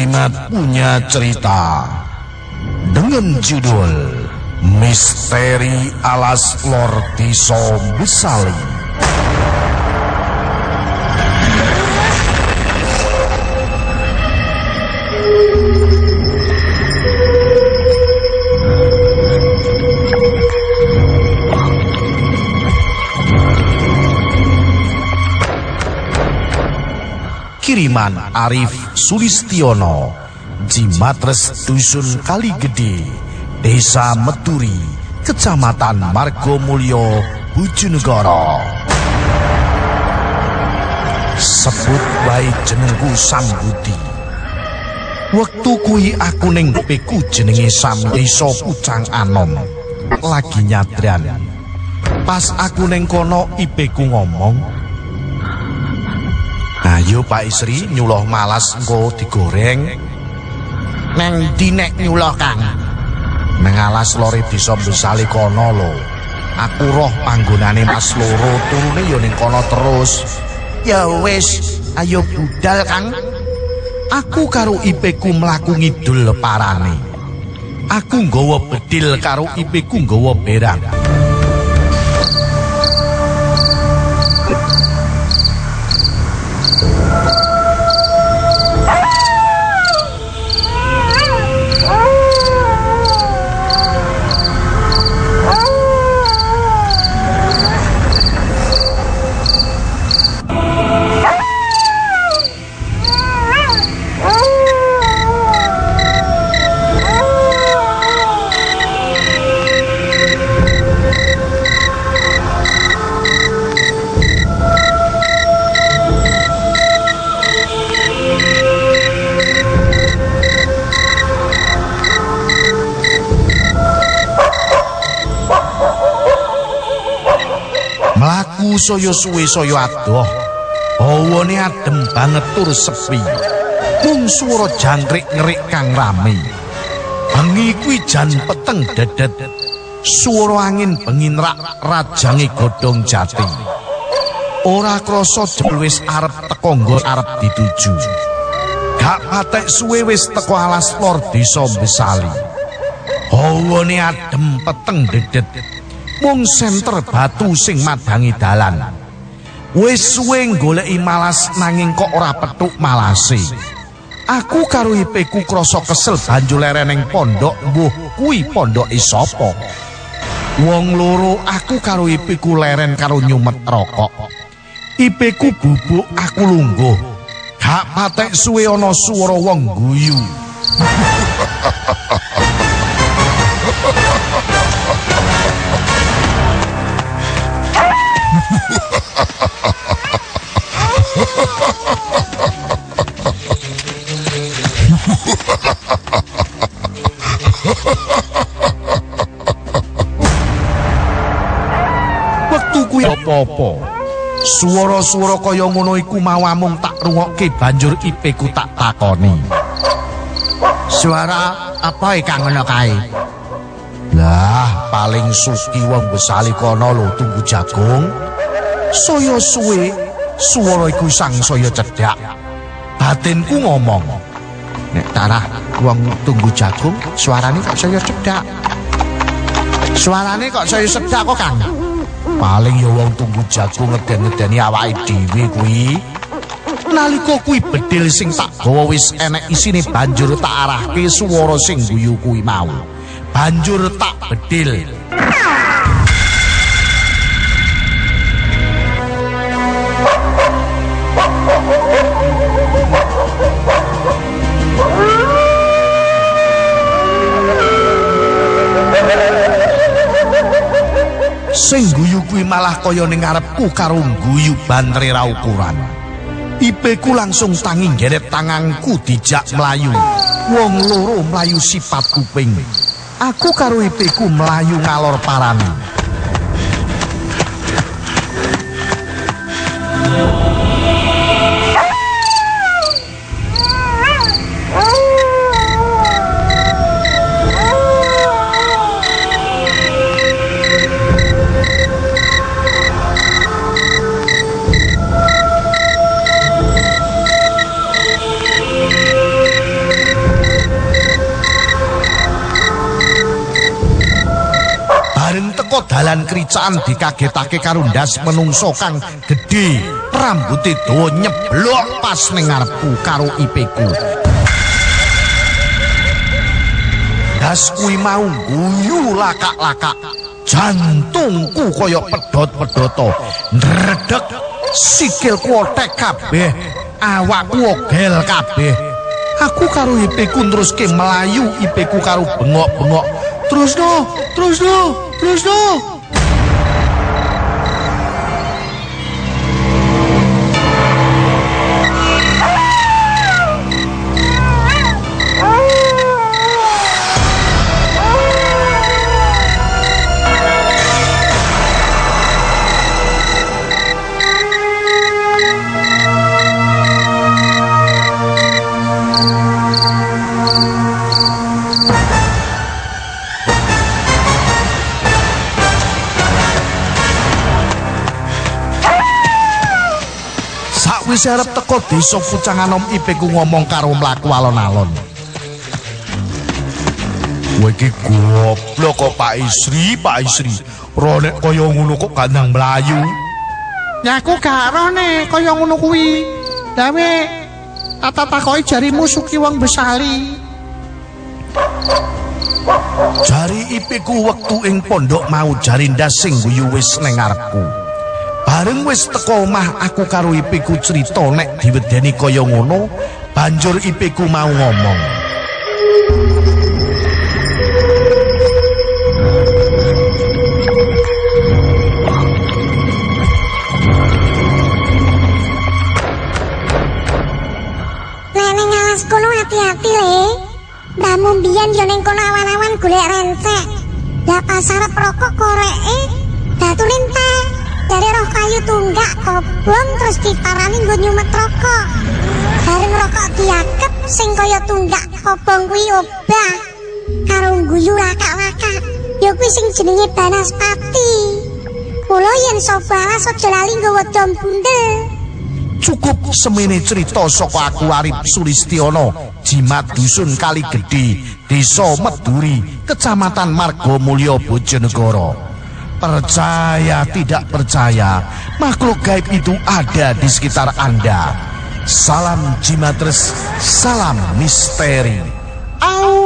Jimat punya cerita dengan judul Misteri Alas Lor Tiso Besali. Kiriman Arif Sulistiono Jimatres Dusun Kaligede Desa Meturi Kecamatan Margomulyo Bojonegoro. Sebut wae jenengku Sambudi Wektu kuwi aku ning beku jenenge Sam Desa Pucang Anom. Lagi nyadran Pas aku ning kono ibeku ngomong Ayo Pak Isri nyuloh malas engko digoreng. Neng dinek nyuloh Kang. Neng alas lore bisa besali kono lho. Aku roh panggonane Mas Loro turune ya ning kono terus. Ya wis, ayo budal Kang. Aku karo ipeku mlaku ngidul parane. Aku nggawa bedil karo ipeku nggawa berang. Saya suwe saya adoh. Hawane adem banget tur sepi. Mung swara jangkrik-ngerik kang rame. Bengi kuwi jan peteng dedet. Swara angin bengi nrak rajange godhong jati. Ora krasa jebul wis arep teko nggon arep dituju. Gak patek suwe wis teko alas lor desa Besali. Hawane adem peteng dedet. Mung senter batu sing madangi dalan. Wis suwe goleki malas nanging kok ora petuk malase. Aku karo ipeku krasa kesel banjur lereneng pondok mbuh kuwi pondoke sapa. Wong loro aku karo ipeku leren karo nyumet rokok. Ipeku bubuk aku lungguh. Gak patek suwe ana swara wong guyu. Wektu kuwi apa-apa. Suara-suara kaya ngono iku mau amung tak rungokke banjur ipeku tak takoni. Suara apa e Kang ngono kae? Lah, paling suki wong besali kono lho tunggu jagung. Saya suwe, suara iku sang saya cedhak. Batinku ngomong, Nek tarah wong tunggu jagung, suarane kok saya cedak. Suarane kok saya sedak kok Kang? paling ya wong tunggu jagung ngeden-ngedeni awake dhewe kuwi. Nalika kuwi bedil sing tak gawa wis enek isine banjur tak arahke swara sing guyu kuwi mau. Banjur tak bedil. Sing guyu kuwi malah kaya ning ngarepku karo guyu bantre ra ukuran. Ipeku langsung tangi ngeret tanganku dijak melayu. Wong loro melayu sifat kuping. Aku karo ipeku melayu ngalor parani. Teko dalan kricaan dikagetake karo ndas menungso kang gedhe, rambuté dawa nyeblok pas ning ngarepku karo ipeku. Das kuwi mau guyu lakak-lakak. Jantungku kaya pedhot-pedhoto. Ndredeg sikilku otek kabeh. Awakku ogel kabeh. Aku karo ipeku teruske melayu, ipeku karo bengok-bengok. Terus no, terus no, terus no. Sakwise arep teko desa Pucanganom ipeku ngomong karo mlaku alon-alon. Kowe iki goblok kok Pak Isri, Pak Isri. Ora nek kaya ngono kok gandang mlayu. Nyaku gak rone kaya ngono kuwi. Dawe tata takoki jarimu suki wong besali. Jari ipiku wektu ing pondok mau jari ndas sing guyu wis ning ngarepku. Bareng wis teko omah aku karo ipiku cerita nek diwedeni kaya ngono, banjur ipiku mau ngomong. Mbiyen yo ning kono awan-awan golek rencek. Lah pas arep rokok koreke batu lintah. Dari roh kayu tunggak kobong terus diparani nggo nyumet rokok. Bareng rokok diakep sing kaya tunggak kobong kuwi obah. Karo guyu lakak-lakak. Ya kuwi sing jenenge Banaspati. Mula yen sapa alas aja lali nggawa dom bundel. Cukup semene cerita saka aku Arif Sulistiono, Jimat Dusun Kali Gedhe, Desa Meduri, Kecamatan Margomulyo Bojonegoro. Percaya tidak percaya, makhluk gaib itu ada di sekitar Anda. Salam jimatres salam misteri. Au.